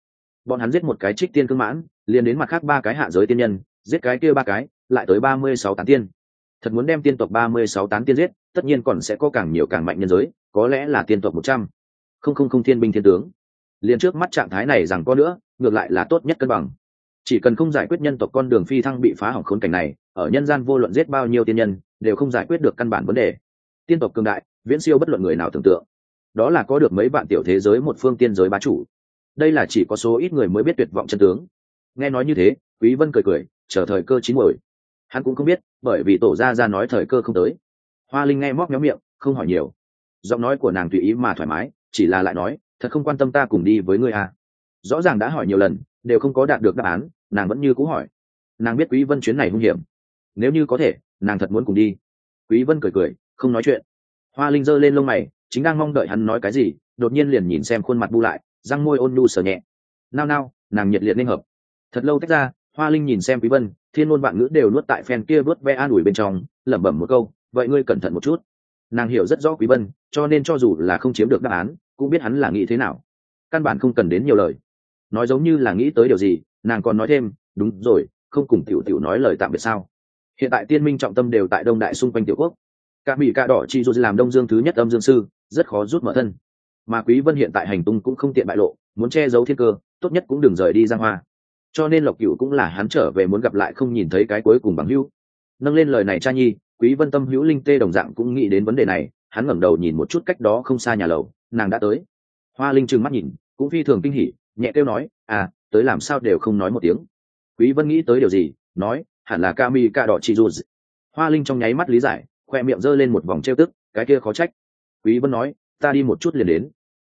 bọn hắn giết một cái trích tiên cương mãn, liền đến mặt khác ba cái hạ giới tiên nhân, giết cái kia ba cái, lại tới ba mươi sáu tán tiên. Thật muốn đem tiên tộc ba mươi sáu tán tiên giết, tất nhiên còn sẽ có càng nhiều càng mạnh nhân giới, có lẽ là tiên tộc một trăm. Không không không thiên binh thiên tướng. Liền trước mắt trạng thái này rằng có nữa, ngược lại là tốt nhất cân bằng. Chỉ cần không giải quyết nhân tộc con đường phi thăng bị phá hỏng khốn cảnh này, ở nhân gian vô luận giết bao nhiêu tiên nhân, đều không giải quyết được căn bản vấn đề. Tiên tộc cường đại, viễn siêu bất luận người nào tưởng tượng. Đó là có được mấy vạn tiểu thế giới một phương tiên giới bá chủ đây là chỉ có số ít người mới biết tuyệt vọng chân tướng. Nghe nói như thế, quý vân cười cười, chờ thời cơ chín muồi. Hắn cũng không biết, bởi vì tổ gia ra nói thời cơ không tới. Hoa linh nghe móc méo miệng, không hỏi nhiều. Giọng nói của nàng tùy ý mà thoải mái, chỉ là lại nói, thật không quan tâm ta cùng đi với ngươi à? Rõ ràng đã hỏi nhiều lần, đều không có đạt được đáp án, nàng vẫn như cũ hỏi. Nàng biết quý vân chuyến này hung hiểm. Nếu như có thể, nàng thật muốn cùng đi. Quý vân cười cười, không nói chuyện. Hoa linh giơ lên lông mày, chính đang mong đợi hắn nói cái gì, đột nhiên liền nhìn xem khuôn mặt bu lại răng môi ôn nhu sờ nhẹ. Nao nao, nàng nhiệt liệt nên hợp. Thật lâu tách ra, hoa linh nhìn xem quý vân, thiên ngôn vạn ngữ đều nuốt tại phen kia vớt ve an ủi bên trong, lẩm bẩm một câu, vậy ngươi cẩn thận một chút. Nàng hiểu rất rõ quý vân, cho nên cho dù là không chiếm được đáp án, cũng biết hắn là nghĩ thế nào. Căn bản không cần đến nhiều lời. Nói giống như là nghĩ tới điều gì, nàng còn nói thêm, đúng rồi, không cùng tiểu tiểu nói lời tạm biệt sao? Hiện tại tiên minh trọng tâm đều tại đông đại xung quanh tiểu quốc. Cả mỹ, cả đỏ, chi dù làm đông dương thứ nhất âm dương sư, rất khó rút mở thân mà quý vân hiện tại hành tung cũng không tiện bại lộ, muốn che giấu thiên cơ, tốt nhất cũng đừng rời đi giang hoa. Cho nên lộc cửu cũng là hắn trở về muốn gặp lại không nhìn thấy cái cuối cùng bằng hữu. Nâng lên lời này cha nhi, quý vân tâm hữu linh tê đồng dạng cũng nghĩ đến vấn đề này, hắn ngẩng đầu nhìn một chút cách đó không xa nhà lầu, nàng đã tới. Hoa linh trừng mắt nhìn, cũng phi thường kinh hỉ, nhẹ kêu nói à tới làm sao đều không nói một tiếng. Quý vân nghĩ tới điều gì, nói, hẳn là kami ca đỏ chị dù hoa linh trong nháy mắt lý giải, khoe miệng giơ lên một vòng trêu tức, cái kia khó trách. Quý vân nói ta đi một chút liền đến.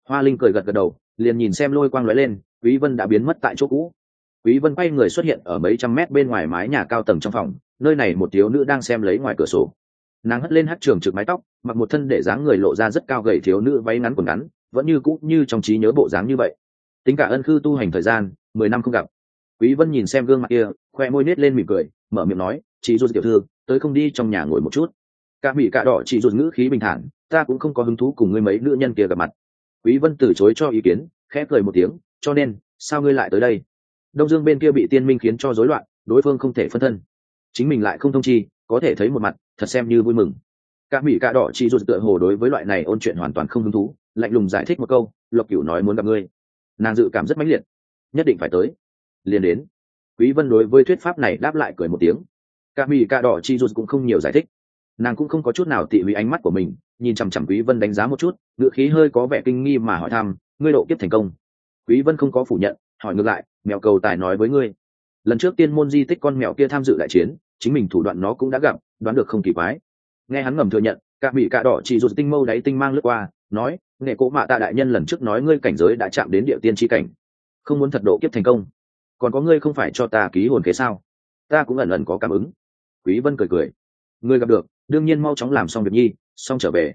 Hoa linh cười gật gật đầu, liền nhìn xem lôi quang lóe lên, quý vân đã biến mất tại chỗ cũ. Quý vân quay người xuất hiện ở mấy trăm mét bên ngoài mái nhà cao tầng trong phòng, nơi này một thiếu nữ đang xem lấy ngoài cửa sổ. Nàng hất lên hát trường trực mái tóc, mặc một thân để dáng người lộ ra rất cao gầy thiếu nữ váy ngắn quần ngắn, vẫn như cũ như trong trí nhớ bộ dáng như vậy. Tính cả ân khư tu hành thời gian, mười năm không gặp. Quý vân nhìn xem gương mặt kia, khoe môi nết lên mỉm cười, mở miệng nói chị du tiểu thư, tới không đi trong nhà ngồi một chút cả mỹ cả đỏ chỉ rụt ngữ khí bình thản, ta cũng không có hứng thú cùng ngươi mấy nữ nhân kia gặp mặt. Quý vân từ chối cho ý kiến, khẽ cười một tiếng, cho nên, sao ngươi lại tới đây? Đông dương bên kia bị tiên minh khiến cho rối loạn, đối phương không thể phân thân. Chính mình lại không thông chi, có thể thấy một mặt, thật xem như vui mừng. Cả mỹ cả đỏ chỉ rụt tựa hồ đối với loại này ôn chuyện hoàn toàn không hứng thú, lạnh lùng giải thích một câu, lộc cửu nói muốn gặp ngươi. Nàng dự cảm rất mãnh liệt. Nhất định phải tới. Liền đến. Quý vân đối với thuyết pháp này đáp lại cười một tiếng. Cả mỹ cả đỏ chi rụt cũng không nhiều giải thích nàng cũng không có chút nào tị hủy ánh mắt của mình, nhìn chằm chằm quý vân đánh giá một chút, ngựa khí hơi có vẻ kinh nghi mà hỏi thăm, ngươi độ kiếp thành công? Quý vân không có phủ nhận, hỏi ngược lại mèo cầu tài nói với ngươi. Lần trước tiên môn di tích con mèo kia tham dự đại chiến, chính mình thủ đoạn nó cũng đã gặp, đoán được không kỳ quái. Nghe hắn ngầm thừa nhận, cả bị cả đỏ chỉ rụt tinh mâu đáy tinh mang lướt qua, nói, nghệ cố mạ tạ đại nhân lần trước nói ngươi cảnh giới đã chạm đến địa tiên tri cảnh. Không muốn thật độ kiếp thành công. Còn có ngươi không phải cho ta ký hồn kế sao? Ta cũng ẩn ẩn có cảm ứng. Quý vân cười cười. Ngươi gặp được đương nhiên mau chóng làm xong việc nhi, xong trở về.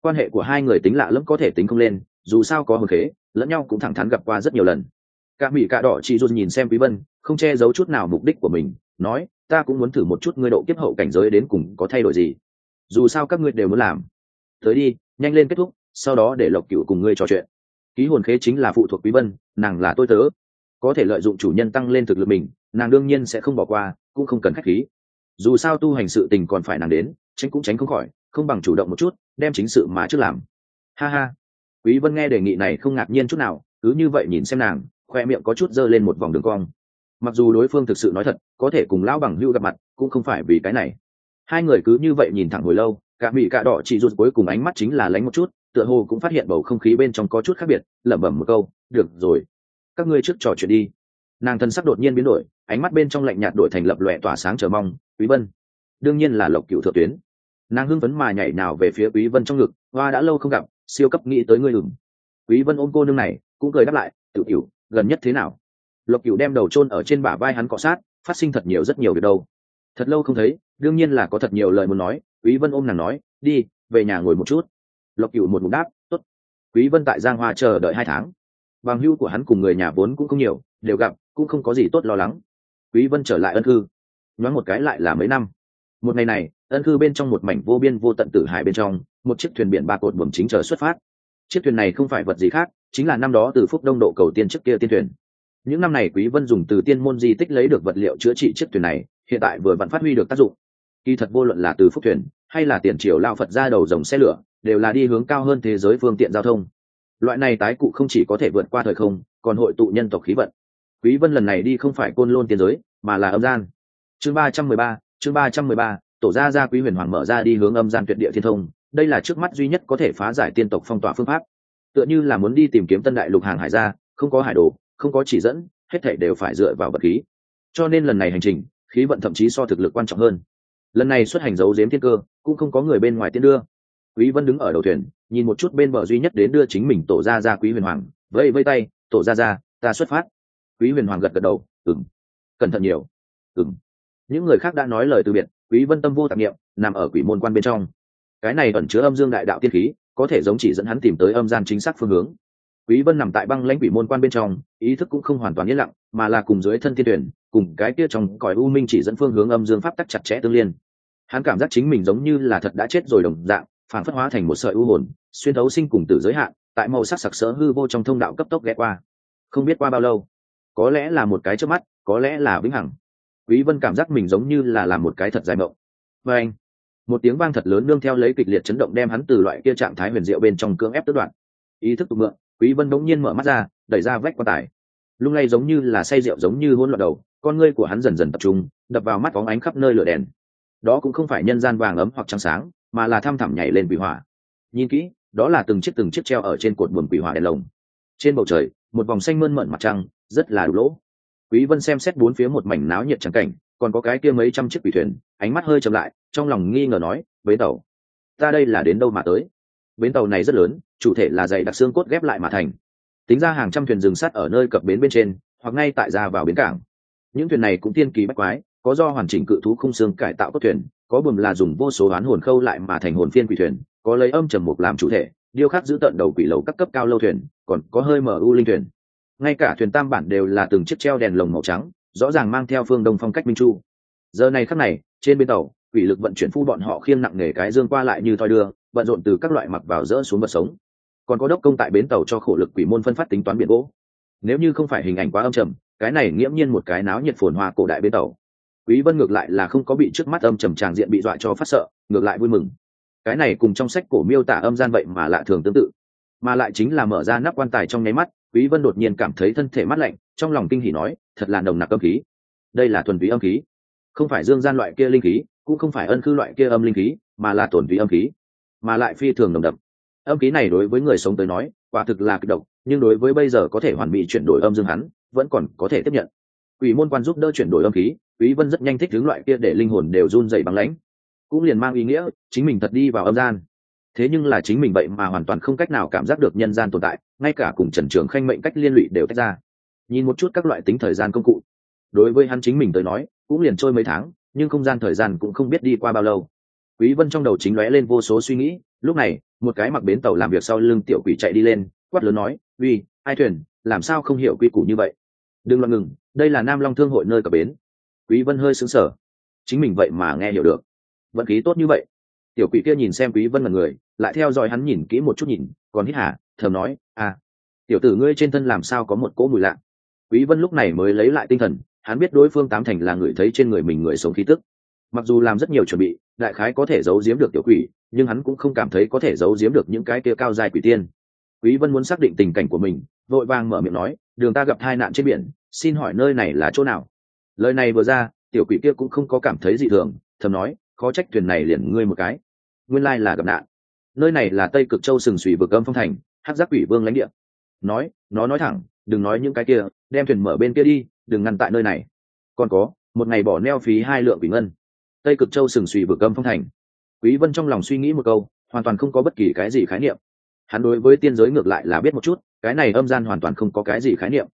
Quan hệ của hai người tính lạ lẫm có thể tính không lên, dù sao có hồn khế, lẫn nhau cũng thẳng thắn gặp qua rất nhiều lần. Cả mỹ cả đỏ chỉ rụt nhìn xem quý vân, không che giấu chút nào mục đích của mình, nói, ta cũng muốn thử một chút ngươi độ kiếp hậu cảnh giới đến cùng có thay đổi gì. Dù sao các ngươi đều muốn làm. Tới đi, nhanh lên kết thúc, sau đó để lộc cửu cùng ngươi trò chuyện. Ký hồn khế chính là phụ thuộc quý vân, nàng là tôi tớ. Có thể lợi dụng chủ nhân tăng lên thực lực mình, nàng đương nhiên sẽ không bỏ qua, cũng không cần khách khí. Dù sao tu hành sự tình còn phải nàng đến tránh cũng tránh không khỏi, không bằng chủ động một chút, đem chính sự mà trước làm. Ha ha. Quý vân nghe đề nghị này không ngạc nhiên chút nào, cứ như vậy nhìn xem nàng, khoe miệng có chút dơ lên một vòng đường cong. Mặc dù đối phương thực sự nói thật, có thể cùng lão bằng hưu gặp mặt, cũng không phải vì cái này. Hai người cứ như vậy nhìn thẳng hồi lâu, cả mỹ cả đỏ chỉ rụt cuối cùng ánh mắt chính là lánh một chút, tựa hồ cũng phát hiện bầu không khí bên trong có chút khác biệt, lẩm bẩm một câu, được rồi, các ngươi trước trò chuyện đi. Nàng thân sắc đột nhiên biến đổi, ánh mắt bên trong lạnh nhạt đổi thành lập lòe tỏa sáng chờ mong, quý vân, đương nhiên là lộc cựu thượng tuyến nàng hưng phấn mà nhảy nào về phía quý vân trong ngực, hoa đã lâu không gặp, siêu cấp nghĩ tới ngươi ừng quý vân ôm cô nương này, cũng cười đáp lại, tiểu cửu, gần nhất thế nào? Lộc cửu đem đầu chôn ở trên bả vai hắn cọ sát, phát sinh thật nhiều rất nhiều việc đâu. Thật lâu không thấy, đương nhiên là có thật nhiều lời muốn nói, quý vân ôm nàng nói, đi, về nhà ngồi một chút. Lộc cửu một mục đáp, tốt. Quý vân tại giang hoa chờ đợi hai tháng. Bằng hữu của hắn cùng người nhà vốn cũng không nhiều, đều gặp, cũng không có gì tốt lo lắng. Quý vân trở lại ân cư. Nhoáng một cái lại là mấy năm một ngày này ân cư bên trong một mảnh vô biên vô tận tử hải bên trong một chiếc thuyền biển ba cột buồm chính chờ xuất phát. Chiếc thuyền này không phải vật gì khác chính là năm đó từ phúc đông độ cầu tiên trước kia tiên thuyền. Những năm này quý vân dùng từ tiên môn di tích lấy được vật liệu chữa trị chiếc thuyền này hiện tại vừa vẫn phát huy được tác dụng. Kỳ thật vô luận là từ phúc thuyền hay là tiền triều lao phật ra đầu dòng xe lửa đều là đi hướng cao hơn thế giới phương tiện giao thông. Loại này tái cụ không chỉ có thể vượt qua thời không còn hội tụ nhân tộc khí vận. Quý vân lần này đi không phải côn lôn tiên giới mà là âm gian. Chương 313, chương 313, tổ gia gia quý huyền hoàng mở ra đi hướng âm gian tuyệt địa thiên thông đây là trước mắt duy nhất có thể phá giải tiên tộc phong tỏa phương pháp. Tựa như là muốn đi tìm kiếm tân đại lục hàng hải gia không có hải đồ không có chỉ dẫn hết thảy đều phải dựa vào vật khí. Cho nên lần này hành trình khí vận thậm chí so thực lực quan trọng hơn. Lần này xuất hành dấu giếm thiên cơ cũng không có người bên ngoài tiên đưa. Quý vân đứng ở đầu thuyền nhìn một chút bên bờ duy nhất đến đưa chính mình tổ gia gia quý huyền hoàng vẫy vẫy tay tổ gia gia ta xuất phát. Quý huyền hoàng gật gật đầu ừm cẩn thận nhiều. Ừm những người khác đã nói lời từ biệt, quý vân tâm vô tạp niệm, nằm ở quỷ môn quan bên trong. Cái này ẩn chứa âm dương đại đạo tiên khí, có thể giống chỉ dẫn hắn tìm tới âm gian chính xác phương hướng. Quý vân nằm tại băng lãnh quỷ môn quan bên trong, ý thức cũng không hoàn toàn yên lặng, mà là cùng dưới thân thiên tuyển, cùng cái kia trong cõi u minh chỉ dẫn phương hướng âm dương pháp tắc chặt chẽ tương liên. Hắn cảm giác chính mình giống như là thật đã chết rồi đồng dạng, phản phất hóa thành một sợi u hồn, xuyên thấu sinh cùng tử giới hạn, tại màu sắc sặc sỡ hư vô trong thông đạo cấp tốc ghé qua. Không biết qua bao lâu, có lẽ là một cái trước mắt, có lẽ là vĩnh hằng quý vân cảm giác mình giống như là làm một cái thật dài mộng. Và anh, một tiếng vang thật lớn nương theo lấy kịch liệt chấn động đem hắn từ loại kia trạng thái huyền diệu bên trong cưỡng ép tước đoạn ý thức tụ mượn, quý vân đống nhiên mở mắt ra, đẩy ra vách quan tài. Lúc này giống như là say rượu giống như hỗn loạn đầu, con ngươi của hắn dần dần tập trung, đập vào mắt bóng ánh khắp nơi lửa đèn. Đó cũng không phải nhân gian vàng ấm hoặc trắng sáng, mà là thăm thẳm nhảy lên quỷ hỏa. Nhìn kỹ, đó là từng chiếc từng chiếc treo ở trên cột buồm quỷ hỏa đèn lồng. Trên bầu trời, một vòng xanh mơn mận mặt trăng, rất là đủ lỗ quý vân xem xét bốn phía một mảnh náo nhiệt trắng cảnh, còn có cái kia mấy trăm chiếc quỷ thuyền, ánh mắt hơi chậm lại, trong lòng nghi ngờ nói, bến tàu, ta đây là đến đâu mà tới? Bến tàu này rất lớn, chủ thể là dày đặc xương cốt ghép lại mà thành. Tính ra hàng trăm thuyền rừng sắt ở nơi cập bến bên trên, hoặc ngay tại ra vào bến cảng. Những thuyền này cũng tiên kỳ bách quái, có do hoàn chỉnh cự thú khung xương cải tạo cốt thuyền, có bùm là dùng vô số oán hồn khâu lại mà thành hồn phiên quỷ thuyền, có lấy âm trầm mục làm chủ thể, điêu khắc giữ tận đầu quỷ lầu các cấp cao lâu thuyền, còn có hơi mở u linh thuyền ngay cả thuyền tam bản đều là từng chiếc treo đèn lồng màu trắng, rõ ràng mang theo phương đông phong cách minh chu. Giờ này khắc này, trên bên tàu, quỷ lực vận chuyển phu bọn họ khiêng nặng nề cái dương qua lại như thoi đưa, bận rộn từ các loại mặc vào rỡ xuống vật sống. Còn có đốc công tại bến tàu cho khổ lực quỷ môn phân phát tính toán biển gỗ. Nếu như không phải hình ảnh quá âm trầm, cái này nghiễm nhiên một cái náo nhiệt phồn hoa cổ đại bến tàu. Quý vân ngược lại là không có bị trước mắt âm trầm tràng diện bị dọa cho phát sợ, ngược lại vui mừng. Cái này cùng trong sách cổ miêu tả âm gian vậy mà lạ thường tương tự. Mà lại chính là mở ra nắp quan tài trong nháy mắt quý vân đột nhiên cảm thấy thân thể mát lạnh, trong lòng kinh hỉ nói, thật là nồng nặc âm khí. Đây là thuần túy âm khí. Không phải dương gian loại kia linh khí, cũng không phải ân khư loại kia âm linh khí, mà là thuần túy âm khí, mà lại phi thường nồng đậm. Âm khí này đối với người sống tới nói, quả thực là kịch độc, nhưng đối với bây giờ có thể hoàn bị chuyển đổi âm dương hắn, vẫn còn có thể tiếp nhận. Quỷ môn quan giúp đỡ chuyển đổi âm khí, quý vân rất nhanh thích hướng loại kia để linh hồn đều run rẩy bằng lãnh. Cũng liền mang ý nghĩa, chính mình thật đi vào âm gian thế nhưng là chính mình vậy mà hoàn toàn không cách nào cảm giác được nhân gian tồn tại, ngay cả cùng trần trường khanh mệnh cách liên lụy đều tách ra. Nhìn một chút các loại tính thời gian công cụ, đối với hắn chính mình tới nói, cũng liền trôi mấy tháng, nhưng không gian thời gian cũng không biết đi qua bao lâu. Quý vân trong đầu chính lóe lên vô số suy nghĩ, lúc này, một cái mặc bến tàu làm việc sau lưng tiểu quỷ chạy đi lên, quát lớn nói, uy, ai thuyền, làm sao không hiểu quy củ như vậy? Đừng lo ngừng, đây là nam long thương hội nơi cập bến. Quý vân hơi sững sờ. Chính mình vậy mà nghe hiểu được. Vận khí tốt như vậy tiểu quỷ kia nhìn xem quý vân là người, lại theo dõi hắn nhìn kỹ một chút nhìn, còn hít hả thầm nói à tiểu tử ngươi trên thân làm sao có một cỗ mùi lạ? Quý vân lúc này mới lấy lại tinh thần, hắn biết đối phương tám thành là người thấy trên người mình người sống khí tức. Mặc dù làm rất nhiều chuẩn bị, đại khái có thể giấu giếm được tiểu quỷ, nhưng hắn cũng không cảm thấy có thể giấu giếm được những cái kia cao dài quỷ tiên. Quý vân muốn xác định tình cảnh của mình, vội vàng mở miệng nói, đường ta gặp tai nạn trên biển, xin hỏi nơi này là chỗ nào? Lời này vừa ra, tiểu quỷ kia cũng không có cảm thấy gì thường, thầm nói khó trách thuyền này liền ngươi một cái. Nguyên lai là gặp nạn. Nơi này là tây cực châu sừng sùi vực âm phong thành, hắc giác quỷ vương lãnh địa. Nói, nó nói thẳng, đừng nói những cái kia, đem thuyền mở bên kia đi, đừng ngăn tại nơi này. Còn có, một ngày bỏ neo phí hai lượng quỷ ngân. Tây cực châu sừng sùi vực âm phong thành. Quý vân trong lòng suy nghĩ một câu, hoàn toàn không có bất kỳ cái gì khái niệm. Hắn đối với tiên giới ngược lại là biết một chút, cái này âm gian hoàn toàn không có cái gì khái niệm.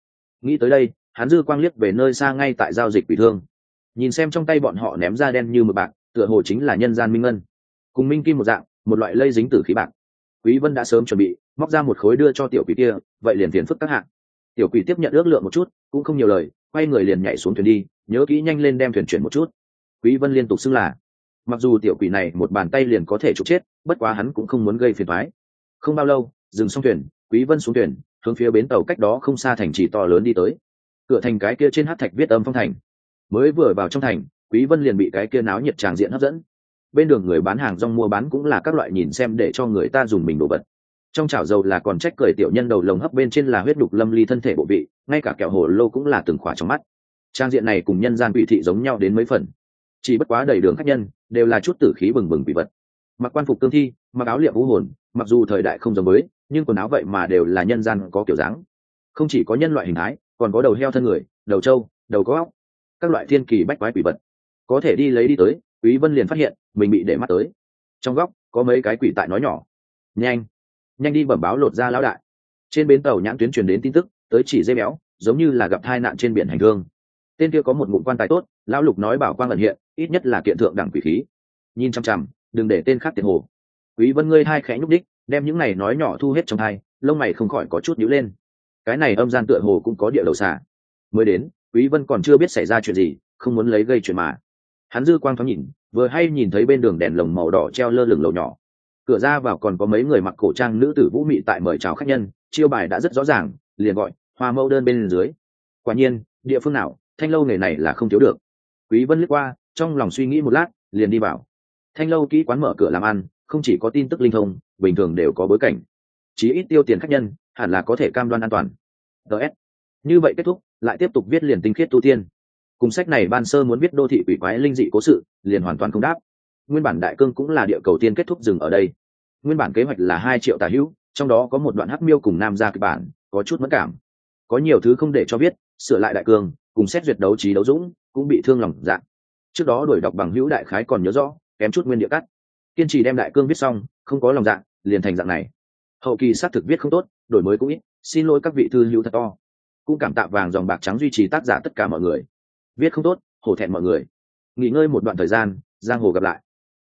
Nghĩ tới đây, hắn dư quang liếc về nơi xa ngay tại giao dịch quỷ thương. Nhìn xem trong tay bọn họ ném ra đen như mực bạc tựa hồ chính là nhân gian minh ngân cùng minh kim một dạng, một loại lây dính tử khí bạc. Quý vân đã sớm chuẩn bị, móc ra một khối đưa cho tiểu quỷ kia, vậy liền phiền phức các hạng tiểu quỷ tiếp nhận ước lượng một chút, cũng không nhiều lời, quay người liền nhảy xuống thuyền đi, nhớ kỹ nhanh lên đem thuyền chuyển một chút. Quý vân liên tục xưng là. Mặc dù tiểu quỷ này một bàn tay liền có thể trục chết, bất quá hắn cũng không muốn gây phiền toái. không bao lâu, dừng xong thuyền, quý vân xuống thuyền, hướng phía bến tàu cách đó không xa thành trì to lớn đi tới. Cửa thành cái kia trên hát thạch viết âm phong thành. Mới vừa vào trong thành quý vân liền bị cái kia náo nhiệt tràng diện hấp dẫn. Bên đường người bán hàng rong mua bán cũng là các loại nhìn xem để cho người ta dùng mình đồ vật. Trong chảo dầu là còn trách cười tiểu nhân đầu lồng hấp bên trên là huyết đục lâm ly thân thể bộ vị, ngay cả kẹo hồ lô cũng là từng khỏa trong mắt. Trang diện này cùng nhân gian vị thị giống nhau đến mấy phần. Chỉ bất quá đầy đường khách nhân, đều là chút tử khí bừng bừng bị vật. Mặc quan phục tương thi, mặc áo liệm vũ hồn, mặc dù thời đại không giống mới nhưng quần áo vậy mà đều là nhân gian có kiểu dáng. Không chỉ có nhân loại hình thái, còn có đầu heo thân người, đầu trâu, đầu có óc, các loại thiên kỳ bách quái quỷ vật có thể đi lấy đi tới, quý vân liền phát hiện, mình bị để mắt tới. Trong góc, có mấy cái quỷ tại nói nhỏ. Nhanh nhanh đi bẩm báo lột ra lão đại. Trên bến tàu nhãn tuyến truyền đến tin tức, tới chỉ dây béo, giống như là gặp tai nạn trên biển hành hương. Tên kia có một ngụm quan tài tốt, lão lục nói bảo quang ẩn hiện, ít nhất là kiện thượng đẳng quỷ khí. Nhìn chăm chăm đừng để tên khác tiền hồ. Quý vân ngươi hai khẽ nhúc đích đem những này nói nhỏ thu hết trong hai, lông mày không khỏi có chút nhíu lên. Cái này âm gian tựa hồ cũng có địa đầu xà. Mới đến, quý vân còn chưa biết xảy ra chuyện gì, không muốn lấy gây chuyện mà hắn dư quang thoáng nhìn, vừa hay nhìn thấy bên đường đèn lồng màu đỏ treo lơ lửng lầu nhỏ. Cửa ra vào còn có mấy người mặc cổ trang nữ tử vũ mị tại mời chào khách nhân, chiêu bài đã rất rõ ràng, liền gọi, hoa mẫu đơn bên dưới. Quả nhiên, địa phương nào, thanh lâu nghề này là không thiếu được. Quý vân lướt qua, trong lòng suy nghĩ một lát, liền đi vào. Thanh lâu kỹ quán mở cửa làm ăn, không chỉ có tin tức linh thông, bình thường đều có bối cảnh. Chí ít tiêu tiền khách nhân, hẳn là có thể cam đoan an toàn. Ts như vậy kết thúc, lại tiếp tục viết liền tinh khiết tu tiên cùng sách này ban sơ muốn biết đô thị quỷ quái linh dị cố sự, liền hoàn toàn không đáp. Nguyên bản đại cương cũng là địa cầu tiên kết thúc dừng ở đây. Nguyên bản kế hoạch là hai triệu tà hữu, trong đó có một đoạn hắc miêu cùng nam gia kịch bản, có chút mất cảm. Có nhiều thứ không để cho biết, sửa lại đại cương, cùng xét duyệt đấu trí đấu dũng, cũng bị thương lòng dạng trước đó đổi đọc bằng hữu đại khái còn nhớ rõ, kém chút nguyên địa cắt. Kiên trì đem đại cương viết xong, không có lòng dạng liền thành dạng này. Hậu kỳ xác thực viết không tốt, đổi mới cũng ít, xin lỗi các vị thư hữu thật to. Cũng cảm tạ vàng dòng bạc trắng duy trì tác giả tất cả mọi người viết không tốt, hổ thẹn mọi người. Nghỉ ngơi một đoạn thời gian, giang hồ gặp lại.